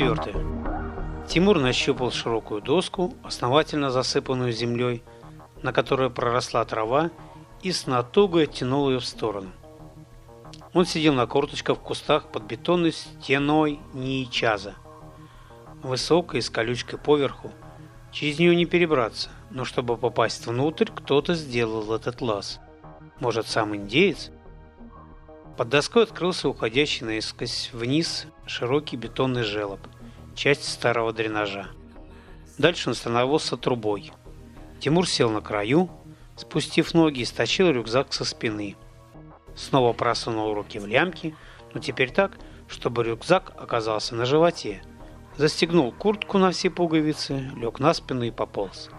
4. Тимур нащупал широкую доску, основательно засыпанную землей, на которой проросла трава, и с натугой тянул ее в сторону. Он сидел на корточках в кустах под бетонной стеной Ничаза. Высокой, с колючкой поверху. Через нее не перебраться, но чтобы попасть внутрь, кто-то сделал этот лаз. Может, сам индеец? Под доской открылся уходящий наискось вниз широкий бетонный желоб, часть старого дренажа. Дальше он становился трубой. Тимур сел на краю, спустив ноги и стащил рюкзак со спины – Снова просунул руки в лямки, но теперь так, чтобы рюкзак оказался на животе. Застегнул куртку на все пуговицы, лег на спину и пополз.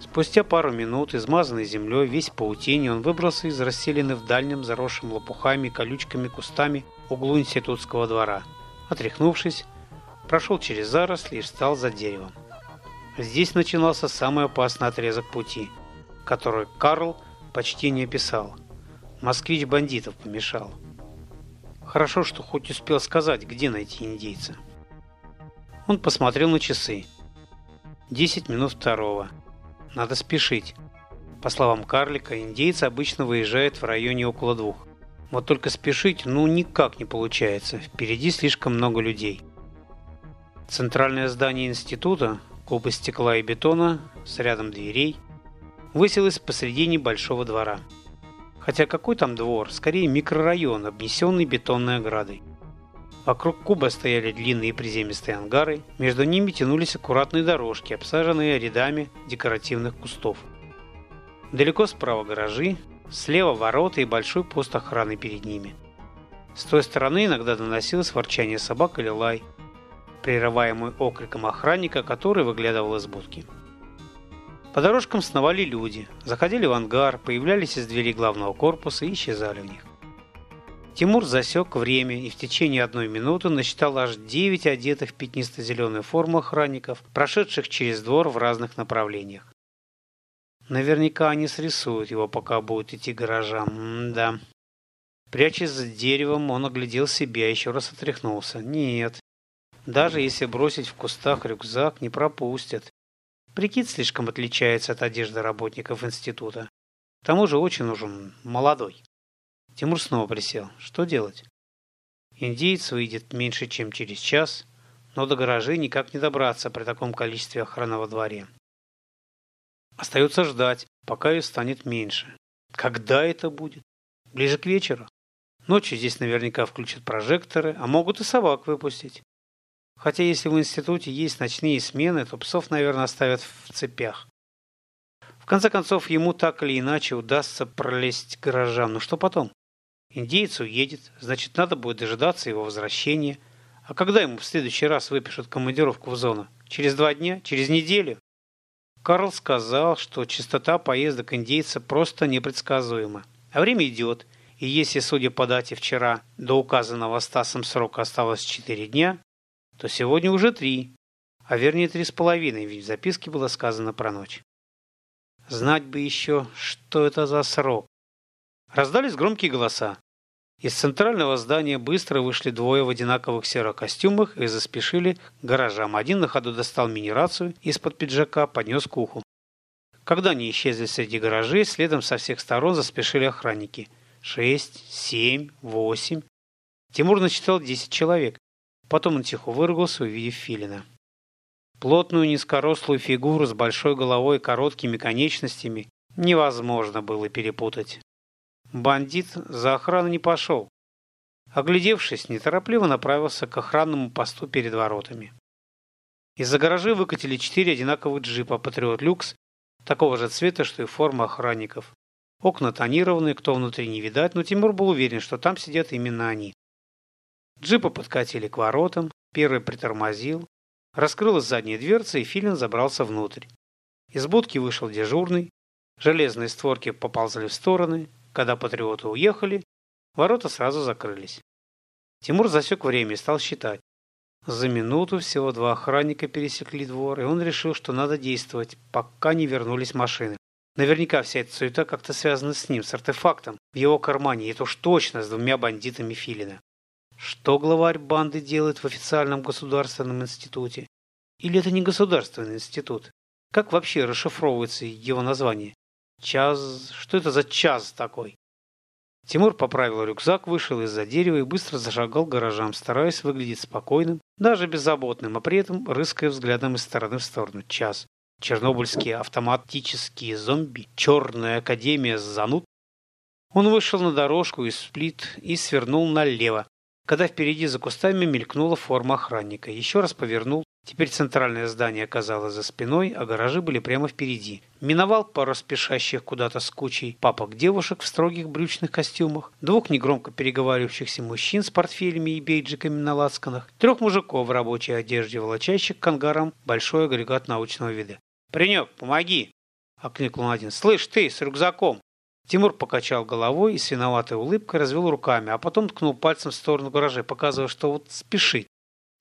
Спустя пару минут, измазанный землей, весь паутине, он выбрался из расселены в дальнем, заросшем лопухами колючками кустами углу институтского двора. Отряхнувшись, прошел через заросли и встал за деревом. Здесь начинался самый опасный отрезок пути, который Карл почти не описал – Москвич бандитов помешал. Хорошо, что хоть успел сказать, где найти индейца. Он посмотрел на часы. Десять минут второго. Надо спешить. По словам карлика, индейцы обычно выезжают в районе около двух. Вот только спешить ну никак не получается. Впереди слишком много людей. Центральное здание института, куб стекла и бетона с рядом дверей, высилось посредине большого двора. Хотя какой там двор, скорее микрорайон, обнесенный бетонной оградой. Вокруг куба стояли длинные приземистые ангары, между ними тянулись аккуратные дорожки, обсаженные рядами декоративных кустов. Далеко справа гаражи, слева ворота и большой пост охраны перед ними. С той стороны иногда доносилось ворчание собак или лай, прерываемый окриком охранника, который выглядывал из будки. По дорожкам сновали люди, заходили в ангар, появлялись из дверей главного корпуса и исчезали в них. Тимур засек время и в течение одной минуты насчитал аж девять одетых в пятнисто-зеленую форму охранников, прошедших через двор в разных направлениях. Наверняка они срисуют его, пока будет идти гаражам. М да. Прячась за деревом, он оглядел себя и еще раз отряхнулся. Нет. Даже если бросить в кустах рюкзак, не пропустят. Прикид слишком отличается от одежды работников института. К тому же очень нужен молодой. Тимур снова присел. Что делать? Индиец выйдет меньше, чем через час, но до гаражей никак не добраться при таком количестве охраны во дворе. Остается ждать, пока ее станет меньше. Когда это будет? Ближе к вечеру. Ночью здесь наверняка включат прожекторы, а могут и собак выпустить. Хотя если в институте есть ночные смены, то псов, наверное, оставят в цепях. В конце концов, ему так или иначе удастся пролезть к гаражам. Ну что потом? Индеец уедет, значит, надо будет дожидаться его возвращения. А когда ему в следующий раз выпишут командировку в зону? Через два дня? Через неделю? Карл сказал, что частота поездок индейца просто непредсказуема. А время идет, и если, судя по дате вчера, до указанного Стасом срока осталось 4 дня, то сегодня уже три, а вернее три с половиной, ведь в записке было сказано про ночь. Знать бы еще, что это за срок. Раздались громкие голоса. Из центрального здания быстро вышли двое в одинаковых серых костюмах и заспешили к гаражам. Один на ходу достал мини-рацию из-под пиджака, поднес к уху. Когда они исчезли среди гаражей, следом со всех сторон заспешили охранники. Шесть, семь, восемь. Тимур насчитал десять человек. Потом он тихо выругался, увидев филина. Плотную низкорослую фигуру с большой головой и короткими конечностями невозможно было перепутать. Бандит за охрану не пошел. Оглядевшись, неторопливо направился к охранному посту перед воротами. Из-за гаражей выкатили четыре одинаковых джипа «Патриот Люкс» такого же цвета, что и форма охранников. Окна тонированные, кто внутри не видать, но Тимур был уверен, что там сидят именно они. Джипы подкатили к воротам, первый притормозил, раскрылась задняя дверца, и Филин забрался внутрь. Из будки вышел дежурный, железные створки поползли в стороны, когда патриоты уехали, ворота сразу закрылись. Тимур засек время и стал считать. За минуту всего два охранника пересекли двор, и он решил, что надо действовать, пока не вернулись машины. Наверняка вся эта суета как-то связана с ним, с артефактом в его кармане, и это уж точно с двумя бандитами Филина. Что главарь банды делает в официальном государственном институте? Или это не государственный институт? Как вообще расшифровывается его название? Час... Что это за час такой? Тимур поправил рюкзак, вышел из-за дерева и быстро зашагал к гаражам, стараясь выглядеть спокойным, даже беззаботным, а при этом рыская взглядом из стороны в сторону. Час. Чернобыльские автоматические зомби, черная академия зануд. Он вышел на дорожку из сплит и свернул налево, когда впереди за кустами мелькнула форма охранника. Еще раз повернул. Теперь центральное здание оказалось за спиной, а гаражи были прямо впереди. Миновал пару спешащих куда-то с кучей папок девушек в строгих брючных костюмах, двух негромко переговаривающихся мужчин с портфелями и бейджиками на лацканах, трех мужиков в рабочей одежде, волочащих к ангарам большой агрегат научного вида. «Паренек, помоги!» — окликнул один. «Слышь, ты, с рюкзаком!» Тимур покачал головой и с виноватой улыбкой развел руками, а потом ткнул пальцем в сторону гаражей, показывая, что вот спешит.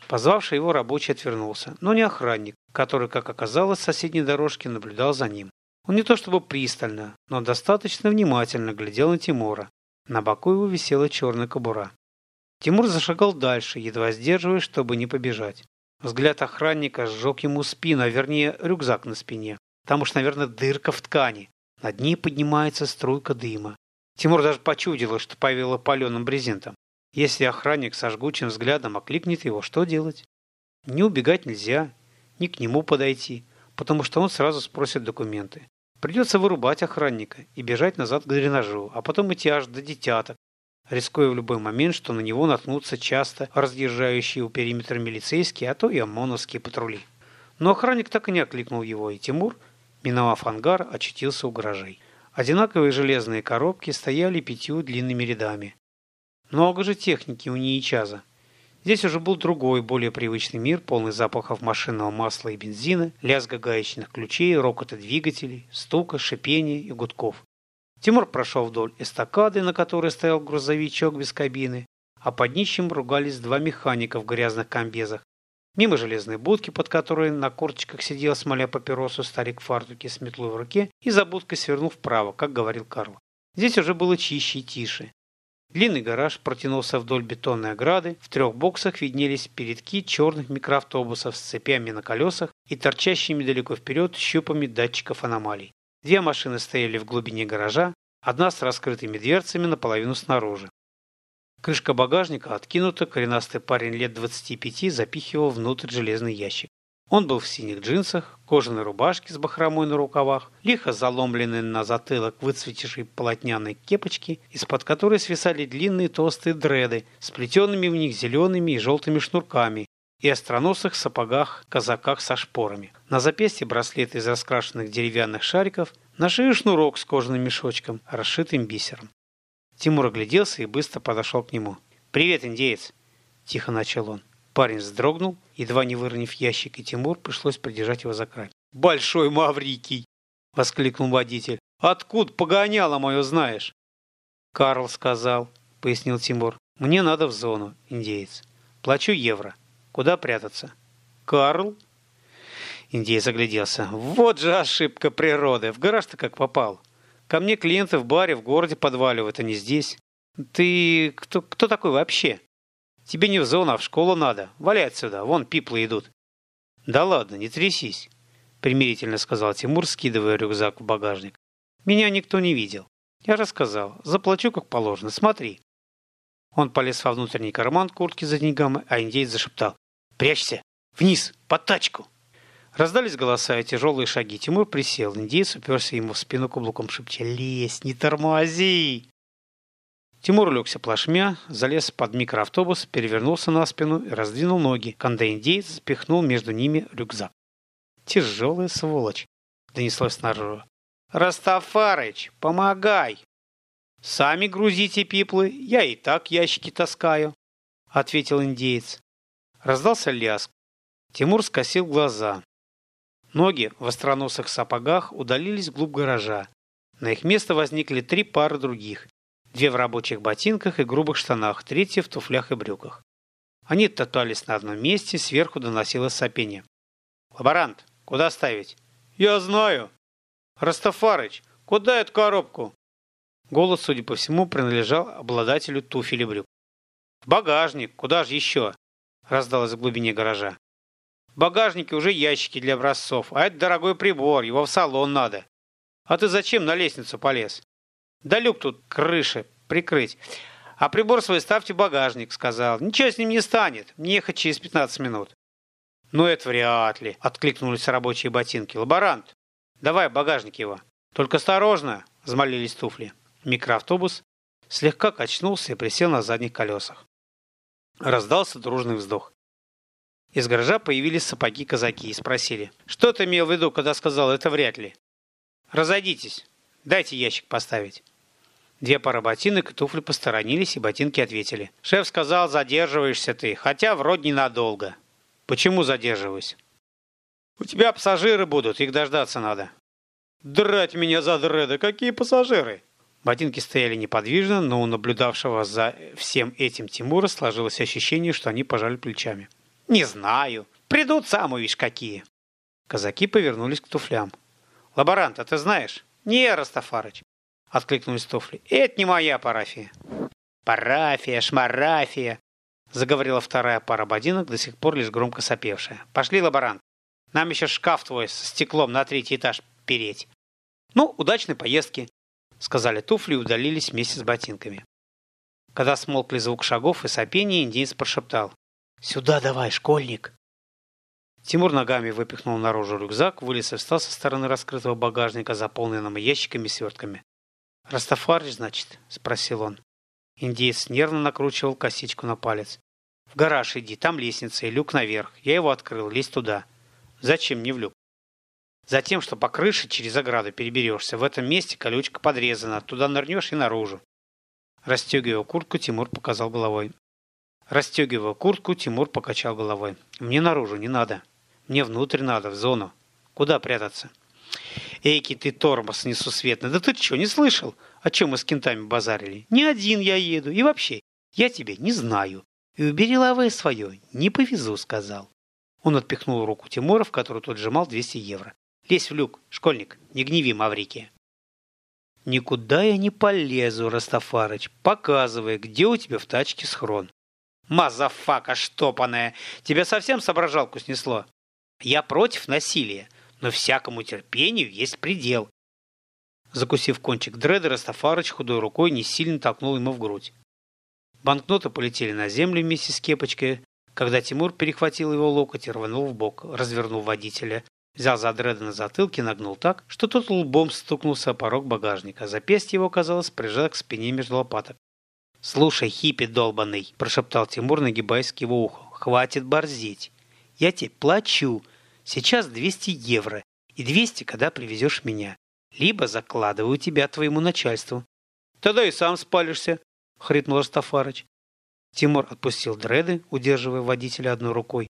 Позвавший его рабочий отвернулся, но не охранник, который, как оказалось, с соседней дорожки наблюдал за ним. Он не то чтобы пристально, но достаточно внимательно глядел на Тимура. На боку его висела черная кобура. Тимур зашагал дальше, едва сдерживаясь, чтобы не побежать. Взгляд охранника сжег ему спину, а вернее рюкзак на спине. Там уж, наверное, дырка в ткани. Над ней поднимается струйка дыма. Тимур даже почудило, что повело паленым брезентом. Если охранник со жгучим взглядом окликнет его, что делать? Не убегать нельзя, ни к нему подойти, потому что он сразу спросит документы. Придется вырубать охранника и бежать назад к дренажу, а потом идти аж до детяток, рискуя в любой момент, что на него наткнутся часто разъезжающие у периметра милицейские, а то и ОМОНовские патрули. Но охранник так и не окликнул его, и Тимур, миновав ангар, очутился у гаражей. Одинаковые железные коробки стояли пятью длинными рядами. Много же техники у Ниичаза. Здесь уже был другой, более привычный мир, полный запахов машинного масла и бензина, лязга гаечных ключей, рокота двигателей, стука, шипения и гудков. Тимур прошел вдоль эстакады, на которой стоял грузовичок без кабины, а под нищим ругались два механика в грязных комбезах. Мимо железной будки, под которой на корточках сидел, смоля папиросу, старик в фартуке с метлой в руке, и за будкой свернул вправо, как говорил Карл. Здесь уже было чище и тише. Длинный гараж протянулся вдоль бетонной ограды, в трех боксах виднелись передки черных микроавтобусов с цепями на колесах и торчащими далеко вперед щупами датчиков аномалий. Две машины стояли в глубине гаража, одна с раскрытыми дверцами наполовину снаружи. Крышка багажника откинута, коренастый парень лет 25 запихивал внутрь железный ящик. Он был в синих джинсах, кожаной рубашке с бахромой на рукавах, лихо заломленной на затылок выцветившей полотняной кепочки, из-под которой свисали длинные толстые дреды, сплетенными в них зелеными и желтыми шнурками, и остроносых сапогах-казаках со шпорами. На запястье браслет из раскрашенных деревянных шариков, на шею шнурок с кожаным мешочком, расшитым бисером. Тимур огляделся и быстро подошел к нему. «Привет, индеец!» – тихо начал он. Парень вздрогнул, едва не выронив ящик, и Тимур пришлось придержать его за край. «Большой Маврикий!» – воскликнул водитель. «Откуда погоняло мое знаешь?» «Карл сказал», – пояснил Тимур. «Мне надо в зону, индеец. Плачу евро. Куда прятаться? Карл? Индей загляделся. Вот же ошибка природы. В гараж-то как попал. Ко мне клиенты в баре в городе подваливают, а не здесь. Ты кто, кто такой вообще? Тебе не в зону, а в школу надо. Валяй отсюда, вон пиплы идут. Да ладно, не трясись, примирительно сказал Тимур, скидывая рюкзак в багажник. Меня никто не видел. Я рассказал. Заплачу как положено. Смотри. Он полез во внутренний карман куртки за деньгами, а индейец зашептал. «Прячься! Вниз! Под тачку!» Раздались голоса и тяжелые шаги. Тимур присел. Индейец уперся ему в спину каблуком, шепча «Лезь! Не тормози!» Тимур улегся плашмя, залез под микроавтобус, перевернулся на спину и раздвинул ноги, когда индейец запихнул между ними рюкзак. «Тяжелая сволочь!» — донеслось снаружи. «Растафарыч, помогай!» «Сами грузите пиплы, я и так ящики таскаю», — ответил индеец. Раздался ляск. Тимур скосил глаза. Ноги в остроносых сапогах удалились вглубь гаража. На их место возникли три пары других. Две в рабочих ботинках и грубых штанах, третья в туфлях и брюках. Они татуались на одном месте, сверху доносилось сопение. «Лаборант, куда ставить?» «Я знаю!» «Растафарыч, Куда эту коробку?» Голос, судя по всему, принадлежал обладателю туфель и брюк. «В багажник. Куда же еще?» раздалось в глубине гаража. В багажнике уже ящики для образцов, а это дорогой прибор, его в салон надо. А ты зачем на лестницу полез? Да люк тут крыши прикрыть. А прибор свой ставьте в багажник, сказал. Ничего с ним не станет, мне ехать через 15 минут. Ну это вряд ли, откликнулись рабочие ботинки. Лаборант, давай багажник его. Только осторожно, взмолились туфли. Микроавтобус слегка качнулся и присел на задних колесах. Раздался дружный вздох. Из гаража появились сапоги-казаки и спросили, что ты имел в виду, когда сказал «это вряд ли»? «Разойдитесь, дайте ящик поставить». Две пары ботинок и туфли посторонились, и ботинки ответили. «Шеф сказал, задерживаешься ты, хотя вроде ненадолго». «Почему задерживаюсь?» «У тебя пассажиры будут, их дождаться надо». «Драть меня за дреда, какие пассажиры?» Ботинки стояли неподвижно, но у наблюдавшего за всем этим Тимура сложилось ощущение, что они пожали плечами. «Не знаю. Придут сам увидишь какие». Казаки повернулись к туфлям. «Лаборант, а ты знаешь?» «Не, Растафарыч», — откликнулись туфли. «Это не моя парафия». «Парафия, шмарафия», — заговорила вторая пара ботинок, до сих пор лишь громко сопевшая. «Пошли, лаборант. Нам еще шкаф твой со стеклом на третий этаж переть». «Ну, удачной поездки», — сказали туфли и удалились вместе с ботинками. Когда смолкли звук шагов и сопения, индейец прошептал. «Сюда давай, школьник!» Тимур ногами выпихнул наружу рюкзак, вылез и встал со стороны раскрытого багажника, заполненного ящиками и свертками. «Растафарич, значит?» — спросил он. Индеец нервно накручивал косичку на палец. «В гараж иди, там лестница и люк наверх. Я его открыл, лезь туда». «Зачем не в люк?» Затем, что по крыше через ограду переберешься. В этом месте колючка подрезана. Туда нырнешь и наружу. Расстегивая куртку, Тимур показал головой. Расстегивая куртку, Тимур покачал головой. Мне наружу не надо. Мне внутрь надо, в зону. Куда прятаться? Эйки, ты тормоз несусветный. Да ты что, не слышал, о чем мы с кентами базарили? Не один я еду. И вообще, я тебя не знаю. И убери лавэ свое. Не повезу, сказал. Он отпихнул руку Тимура, в которую тот сжимал 200 евро. Лезь в люк, школьник, не гневи Маврики. Никуда я не полезу, Растафарыч. Показывай, где у тебя в тачке схрон. Мазафака штопаная, тебя совсем соображалку снесло. Я против насилия, но всякому терпению есть предел. Закусив кончик дреда, Растафарыч худой рукой не сильно толкнул ему в грудь. Банкноты полетели на землю вместе с кепочкой, когда Тимур перехватил его локоть и рванул в бок, развернул водителя, Взял за дреда на затылке, нагнул так, что тот лбом стукнулся о порог багажника. Запястье его, казалось, прижало к спине между лопаток. «Слушай, хиппи долбанный!» – прошептал Тимур, нагибаясь к его уху. «Хватит борзеть! Я тебе плачу! Сейчас 200 евро, и 200, когда привезешь меня. Либо закладываю тебя твоему начальству». «Тогда и сам спалишься!» – хрипнул Растафарыч. Тимур отпустил дреды, удерживая водителя одной рукой,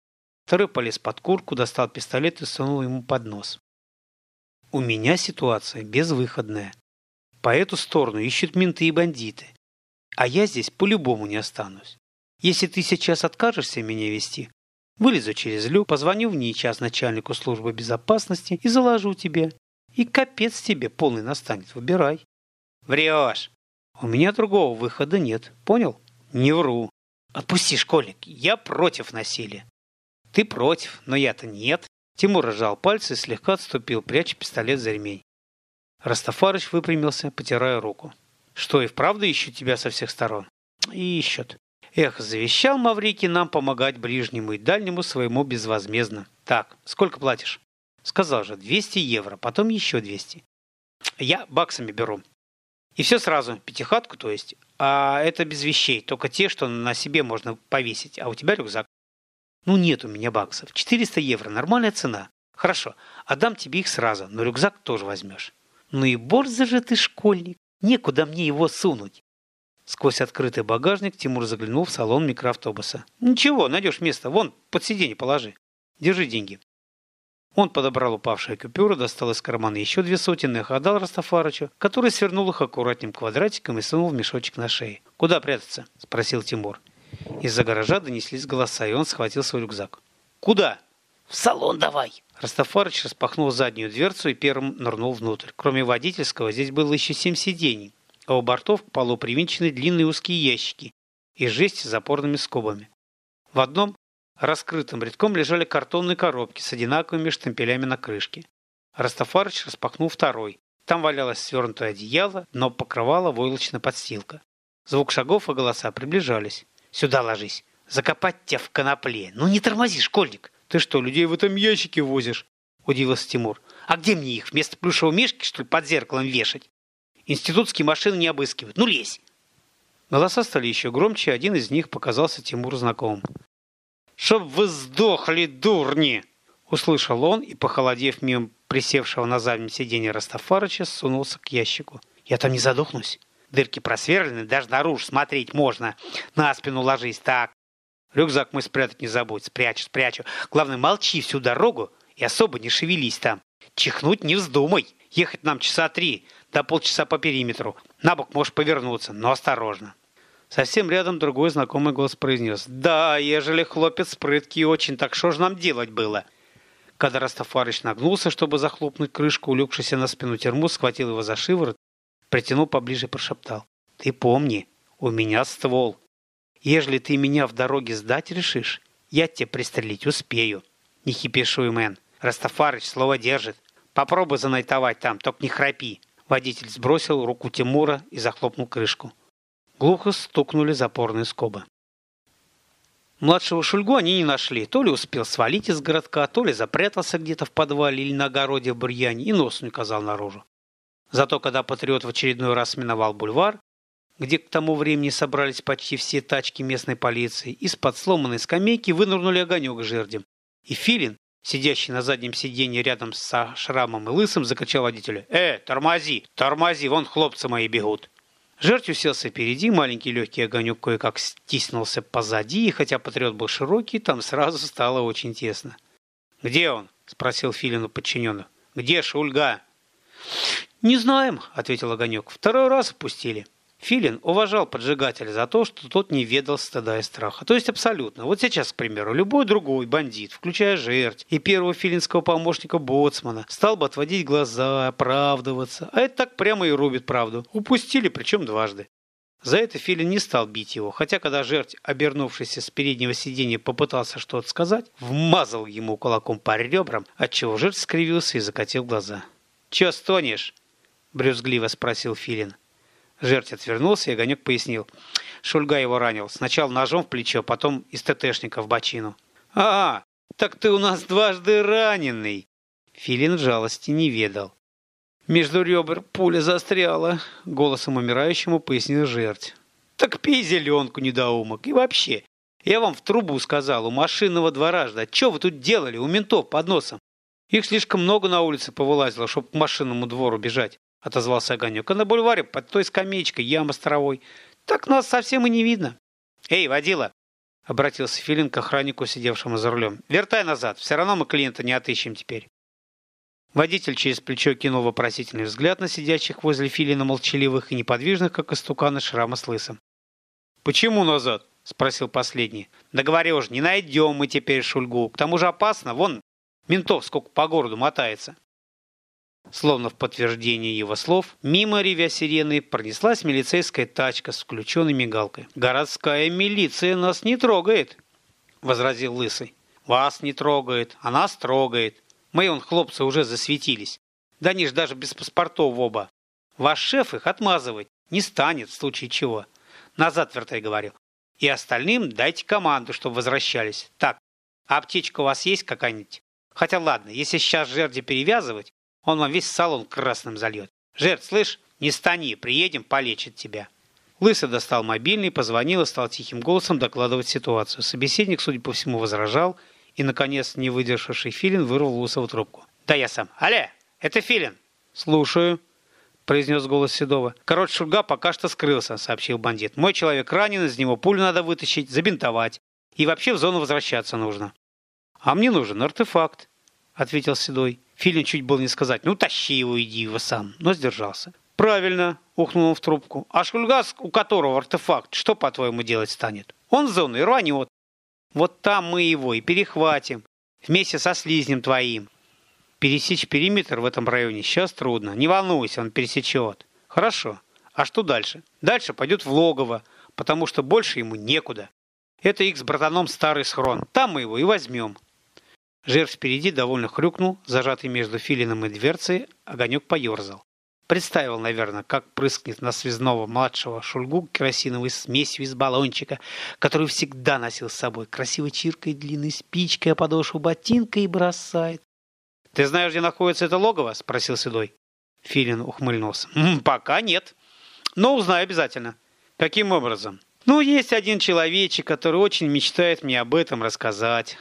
Второй полез под куртку, достал пистолет и сунул ему под нос. У меня ситуация безвыходная. По эту сторону ищут менты и бандиты. А я здесь по-любому не останусь. Если ты сейчас откажешься меня вести, вылезу через люк, позвоню в час начальнику службы безопасности и заложу тебе. И капец тебе полный настанет. Выбирай. Врешь. У меня другого выхода нет. Понял? Не вру. Отпусти, школьник. Я против насилия. Ты против, но я-то нет. Тимур разжал пальцы и слегка отступил, пряча пистолет за ремень. Растафарыч выпрямился, потирая руку. Что, и вправду ищут тебя со всех сторон? Ищут. Эх, завещал Маврикий нам помогать ближнему и дальнему своему безвозмездно. Так, сколько платишь? Сказал же, 200 евро, потом еще 200. Я баксами беру. И все сразу, пятихатку, то есть. А это без вещей, только те, что на себе можно повесить, а у тебя рюкзак. Ну нет у меня баксов. 400 евро, нормальная цена. Хорошо, отдам тебе их сразу, но рюкзак тоже возьмешь. Ну и борза же ты, школьник. Некуда мне его сунуть. Сквозь открытый багажник Тимур заглянул в салон микроавтобуса. «Ничего, найдешь место. Вон, под сиденье положи. Держи деньги». Он подобрал упавшие купюры, достал из кармана еще две сотенные, их отдал Растафарычу, который свернул их аккуратным квадратиком и сунул в мешочек на шее. «Куда прятаться?» – спросил Тимур. Из-за гаража донеслись голоса, и он схватил свой рюкзак. «Куда?» В салон давай!» Растафарыч распахнул заднюю дверцу и первым нырнул внутрь. Кроме водительского, здесь было еще семь сидений, а у бортов к полу привинчены длинные узкие ящики из жести с запорными скобами. В одном раскрытым рядком лежали картонные коробки с одинаковыми штемпелями на крышке. Растафарыч распахнул второй. Там валялось свернутое одеяло, но покрывала войлочная подстилка. Звук шагов и голоса приближались. «Сюда ложись! Закопать тебя в конопле! Ну не тормози, школьник!» «Ты что, людей в этом ящике возишь?» – удивился Тимур. «А где мне их? Вместо плюшевого мешки, что ли, под зеркалом вешать? Институтские машины не обыскивают. Ну, лезь!» Голоса стали еще громче, один из них показался Тимуру знакомым. «Чтоб вы сдохли, дурни!» Услышал он и, похолодев мимо присевшего на заднем сиденье Растафарыча, сунулся к ящику. «Я там не задохнусь. Дырки просверлены, даже наружу смотреть можно. На спину ложись. Так, Рюкзак мой спрятать не забудь. Спрячу, спрячу. Главное, молчи всю дорогу и особо не шевелись там. Чихнуть не вздумай. Ехать нам часа три, до полчаса по периметру. На бок можешь повернуться, но осторожно. Совсем рядом другой знакомый голос произнес. «Да, ежели хлопец прыткий очень, так что же нам делать было?» Когда Растафарыч нагнулся, чтобы захлопнуть крышку, улегшийся на спину термус, схватил его за шиворот, притянул поближе и прошептал. «Ты помни, у меня ствол. Ежели ты меня в дороге сдать решишь, я тебе пристрелить успею. Не хипишуй, мэн. Растафарыч слово держит. Попробуй занайтовать там, только не храпи. Водитель сбросил руку Тимура и захлопнул крышку. Глухо стукнули запорные скобы. Младшего Шульгу они не нашли. То ли успел свалить из городка, то ли запрятался где-то в подвале или на огороде в бурьяне и нос не указал наружу. Зато когда патриот в очередной раз миновал бульвар, где к тому времени собрались почти все тачки местной полиции, из-под сломанной скамейки вынырнули огонек жердем. И Филин, сидящий на заднем сиденье рядом со шрамом и лысым, закричал водителю «Э, тормози, тормози, вон хлопцы мои бегут!» Жертв уселся впереди, маленький легкий огонек кое-как стиснулся позади, и хотя патриот был широкий, там сразу стало очень тесно. «Где он?» – спросил Филин у подчиненных. «Где Шульга?» «Не знаем», – ответил огонек. «Второй раз опустили». Филин уважал поджигателя за то, что тот не ведал стыда и страха. То есть абсолютно. Вот сейчас, к примеру, любой другой бандит, включая жертв и первого филинского помощника Боцмана, стал бы отводить глаза, оправдываться. А это так прямо и рубит правду. Упустили, причем дважды. За это Филин не стал бить его, хотя когда жертв, обернувшийся с переднего сиденья, попытался что-то сказать, вмазал ему кулаком по ребрам, отчего жертв скривился и закатил глаза. «Че стонешь?» – брюзгливо спросил Филин. Жерть отвернулся, и Огонек пояснил. Шульга его ранил. Сначала ножом в плечо, потом из ТТшника в бочину. «А, так ты у нас дважды раненый!» Филин жалости не ведал. «Между ребер пуля застряла», — голосом умирающему пояснил жерть. «Так пей зеленку, недоумок, и вообще. Я вам в трубу сказал, у машинного двора ждать. Че вы тут делали, у ментов под носом? Их слишком много на улице повылазило, чтобы к машинному двору бежать. — отозвался Огонек. «А на бульваре под той скамеечкой яма стровой. Так нас совсем и не видно». «Эй, водила!» — обратился Филин к охраннику, сидевшему за рулем. «Вертай назад, все равно мы клиента не отыщем теперь». Водитель через плечо кинул вопросительный взгляд на сидящих возле Филина молчаливых и неподвижных, как истуканы шрама с лысым. «Почему назад?» — спросил последний. «Да говорю же, не найдем мы теперь Шульгу. К тому же опасно. Вон, ментов сколько по городу мотается». Словно в подтверждение его слов, мимо ревя сирены пронеслась милицейская тачка с включенной мигалкой. «Городская милиция нас не трогает», — возразил Лысый. «Вас не трогает, а нас трогает. Мы, он, хлопцы, уже засветились. Да они ж даже без паспортов оба. Ваш шеф их отмазывать не станет в случае чего. Назад вертай, говорил. И остальным дайте команду, чтобы возвращались. Так, аптечка у вас есть какая-нибудь? Хотя ладно, если сейчас жерди перевязывать, он вам весь салон красным зальет. Жертв, слышь, не стани, приедем, полечит тебя. Лысый достал мобильный, позвонил и стал тихим голосом докладывать ситуацию. Собеседник, судя по всему, возражал, и, наконец, не выдержавший Филин вырвал Лысого трубку. «Да я сам. Алле, это Филин!» «Слушаю», — произнес голос Седова. «Короче, Шульга пока что скрылся», — сообщил бандит. «Мой человек ранен, из него пулю надо вытащить, забинтовать. И вообще в зону возвращаться нужно». «А мне нужен артефакт», — ответил Седой. Филин чуть было не сказать, ну тащи его, иди его сам, но сдержался. Правильно, ухнул он в трубку. А Шульгас, у которого артефакт, что, по-твоему, делать станет? Он в зону и рванет. Вот там мы его и перехватим. Вместе со слизнем твоим. Пересечь периметр в этом районе сейчас трудно. Не волнуйся, он пересечет. Хорошо. А что дальше? Дальше пойдет в логово, потому что больше ему некуда. Это их с братаном старый схрон. Там мы его и возьмем. Жерв впереди довольно хрюкнул, зажатый между филином и дверцей, огонек поерзал. Представил, наверное, как прыскнет на связного младшего шульгу керосиновой смесью из баллончика, которую всегда носил с собой, красиво чиркой длинной спичкой, а подошву ботинка и бросает. «Ты знаешь, где находится это логово?» – спросил Седой. Филин ухмыльнулся. «Пока нет, но узнаю обязательно». «Каким образом?» «Ну, есть один человечек, который очень мечтает мне об этом рассказать».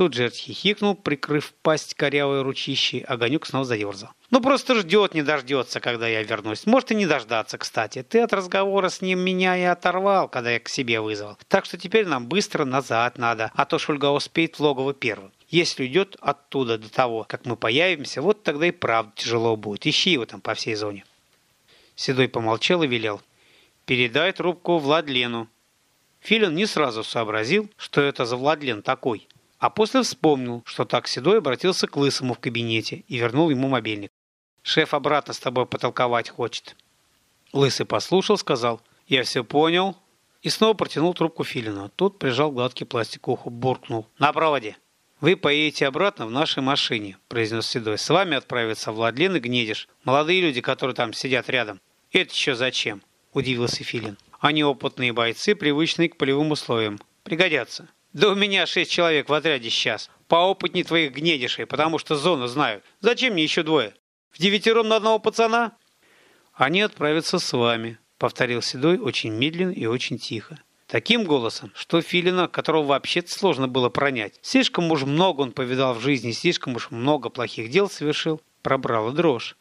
Тут же хихикнул, прикрыв пасть корявой ручищей, огонек снова заерзал. «Ну просто ждет, не дождется, когда я вернусь. Может и не дождаться, кстати. Ты от разговора с ним меня и оторвал, когда я к себе вызвал. Так что теперь нам быстро назад надо, а то Шульга успеет в логово первым. Если уйдет оттуда до того, как мы появимся, вот тогда и правда тяжело будет. Ищи его там по всей зоне». Седой помолчал и велел. «Передай трубку Владлену». Филин не сразу сообразил, что это за Владлен такой – а после вспомнил, что так Седой обратился к Лысому в кабинете и вернул ему мобильник. «Шеф обратно с тобой потолковать хочет». Лысый послушал, сказал «Я все понял». И снова протянул трубку Филину. Тот прижал гладкий пластик к уху, буркнул «На проводе». «Вы поедете обратно в нашей машине», – произнес Седой. «С вами отправится Владлен и Гнедиш. Молодые люди, которые там сидят рядом». «Это еще зачем?» – удивился Филин. «Они опытные бойцы, привычные к полевым условиям. Пригодятся». Да у меня шесть человек в отряде сейчас. Поопытнее твоих гнедишей, потому что зону знаю. Зачем мне еще двое? В девятером на одного пацана? Они отправятся с вами, повторил Седой очень медленно и очень тихо. Таким голосом, что Филина, которого вообще-то сложно было пронять, слишком уж много он повидал в жизни, слишком уж много плохих дел совершил, пробрала дрожь.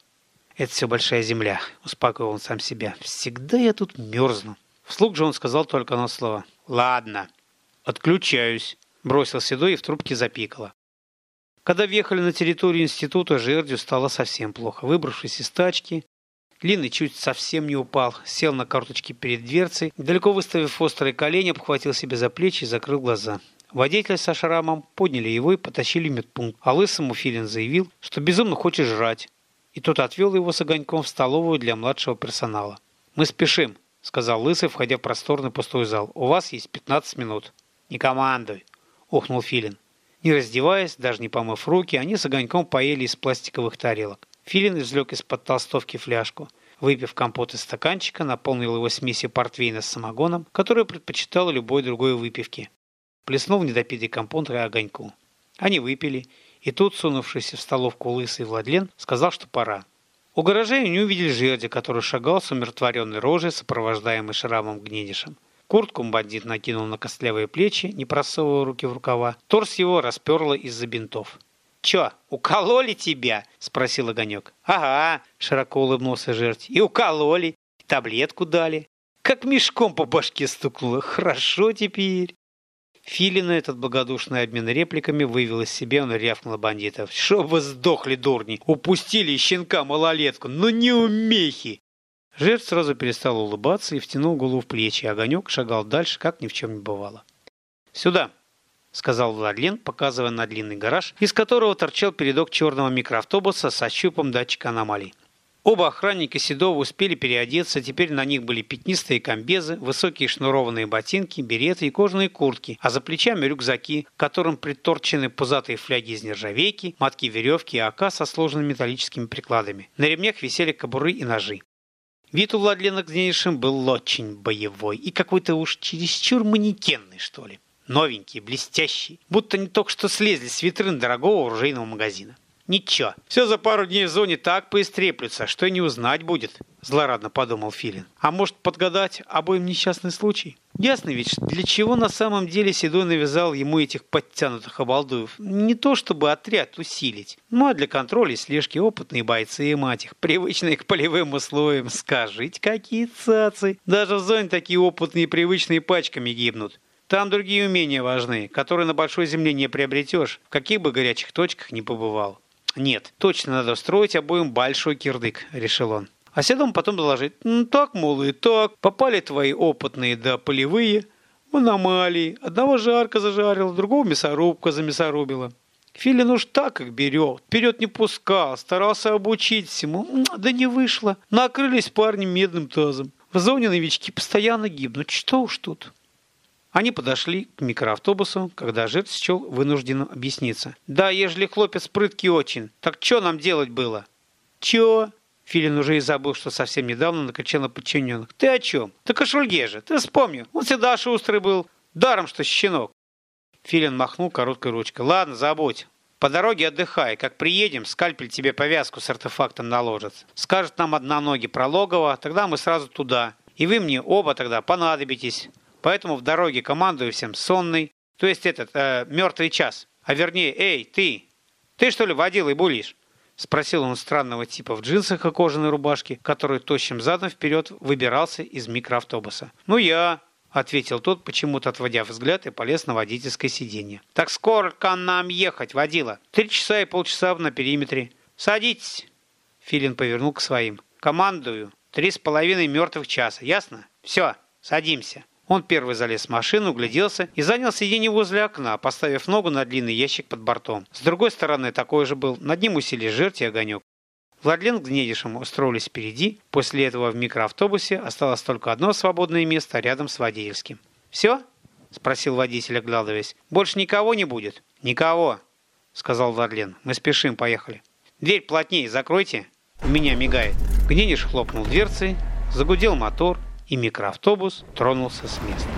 «Это все большая земля», — успокоил он сам себя. «Всегда я тут мерзну». Вслух же он сказал только одно слово. «Ладно». «Отключаюсь», – бросил Седой и в трубке запикало. Когда въехали на территорию института, Жердю стало совсем плохо. Выбравшись из тачки, Длинный чуть совсем не упал, сел на карточке перед дверцей, далеко выставив острые колени, обхватил себя за плечи и закрыл глаза. Водитель со шрамом подняли его и потащили в медпункт, а лысому Филин заявил, что безумно хочет жрать. И тот отвел его с огоньком в столовую для младшего персонала. «Мы спешим», — сказал Лысый, входя в просторный пустой зал. «У вас есть 15 минут». «Не командуй!» – ухнул Филин. Не раздеваясь, даже не помыв руки, они с огоньком поели из пластиковых тарелок. Филин извлек из-под толстовки фляжку. Выпив компот из стаканчика, наполнил его смесью портвейна с самогоном, которую предпочитал любой другой выпивки. Плеснул недопитый компот и огоньку. Они выпили, и тут, сунувшийся в столовку лысый Владлен, сказал, что пора. У гаражей они увидели жерди, который шагал с умиротворенной рожей, сопровождаемый шрамом гнедишем. Куртку бандит накинул на костлявые плечи, не просовывая руки в рукава. Торс его расперло из-за бинтов. «Чё, укололи тебя?» – спросил Огонек. «Ага», – широко улыбнулся жертв. «И укололи, и таблетку дали. Как мешком по башке стукнуло. Хорошо теперь». Филина этот благодушный обмен репликами вывел из себя, он рявкнул бандитов. «Чтоб вы сдохли, дурни! Упустили щенка-малолетку! Ну не умехи!» Жертв сразу перестал улыбаться и втянул голову в плечи, а огонек шагал дальше, как ни в чем не бывало. «Сюда!» — сказал Владлен, показывая на длинный гараж, из которого торчал передок черного микроавтобуса со щупом датчика аномалий. Оба охранника Седова успели переодеться, теперь на них были пятнистые комбезы, высокие шнурованные ботинки, береты и кожаные куртки, а за плечами рюкзаки, к которым приторчены пузатые фляги из нержавейки, матки веревки и ока со сложными металлическими прикладами. На ремнях висели кобуры и ножи. Вид у Владлена Гнедишем был очень боевой и какой-то уж чересчур манекенный, что ли. Новенький, блестящий, будто не только что слезли с витрин дорогого оружейного магазина. Ничего, все за пару дней в зоне так поистреплются, что и не узнать будет, злорадно подумал Филин. А может подгадать обоим несчастный случай? Ясно ведь, для чего на самом деле Седой навязал ему этих подтянутых обалдуев. Не то чтобы отряд усилить, ну а для контроля и слежки опытные бойцы и мать их, привычные к полевым условиям. Скажите, какие цацы. Даже в зоне такие опытные и привычные пачками гибнут. Там другие умения важны, которые на большой земле не приобретешь, в каких бы горячих точках не побывал. Нет, точно надо строить обоим большой кирдык, решил он. А седом потом доложить. Ну, так, мол, и так. Попали твои опытные да полевые аномалии. Одного жарко зажарил, другого мясорубка замясорубила. Филин уж так их берет, вперед не пускал, старался обучить всему, да не вышло. Накрылись парни медным тазом. В зоне новички постоянно гибнут, что уж тут. Они подошли к микроавтобусу, когда жертв счел вынужденным объясниться. «Да, ежели хлопец прыткий очень, так что нам делать было?» «Чё?» Филин уже и забыл, что совсем недавно накричал на подчиненных. «Ты о чем? Так о Шульге же, ты вспомнил. Он всегда шустрый был, даром что щенок». Филин махнул короткой ручкой. «Ладно, забудь. По дороге отдыхай. Как приедем, скальпель тебе повязку с артефактом наложит. Скажет нам одноногий про логово, тогда мы сразу туда. И вы мне оба тогда понадобитесь. Поэтому в дороге командую всем сонный, то есть этот, э, мертвый час. А вернее, эй, ты! Ты что ли водил и булишь?» Спросил он странного типа в джинсах и кожаной рубашке, который тощим задом вперед выбирался из микроавтобуса. «Ну я», — ответил тот, почему-то отводя взгляд и полез на водительское сиденье. «Так сколько нам ехать, водила?» «Три часа и полчаса на периметре». «Садитесь!» Филин повернул к своим. «Командую. Три с половиной мертвых часа. Ясно? Все, садимся». Он первый залез в машину, гляделся и занял сиденье возле окна, поставив ногу на длинный ящик под бортом. С другой стороны такой же был, над ним усилий жертв и огонек. Владлен с Гнедишем устроились впереди. После этого в микроавтобусе осталось только одно свободное место рядом с водительским. «Все?» – спросил водитель, оглядываясь. «Больше никого не будет?» «Никого», – сказал Владлен. «Мы спешим, поехали». «Дверь плотнее закройте. У меня мигает». Гнедиш хлопнул дверцей, загудел мотор, и микроавтобус тронулся с места.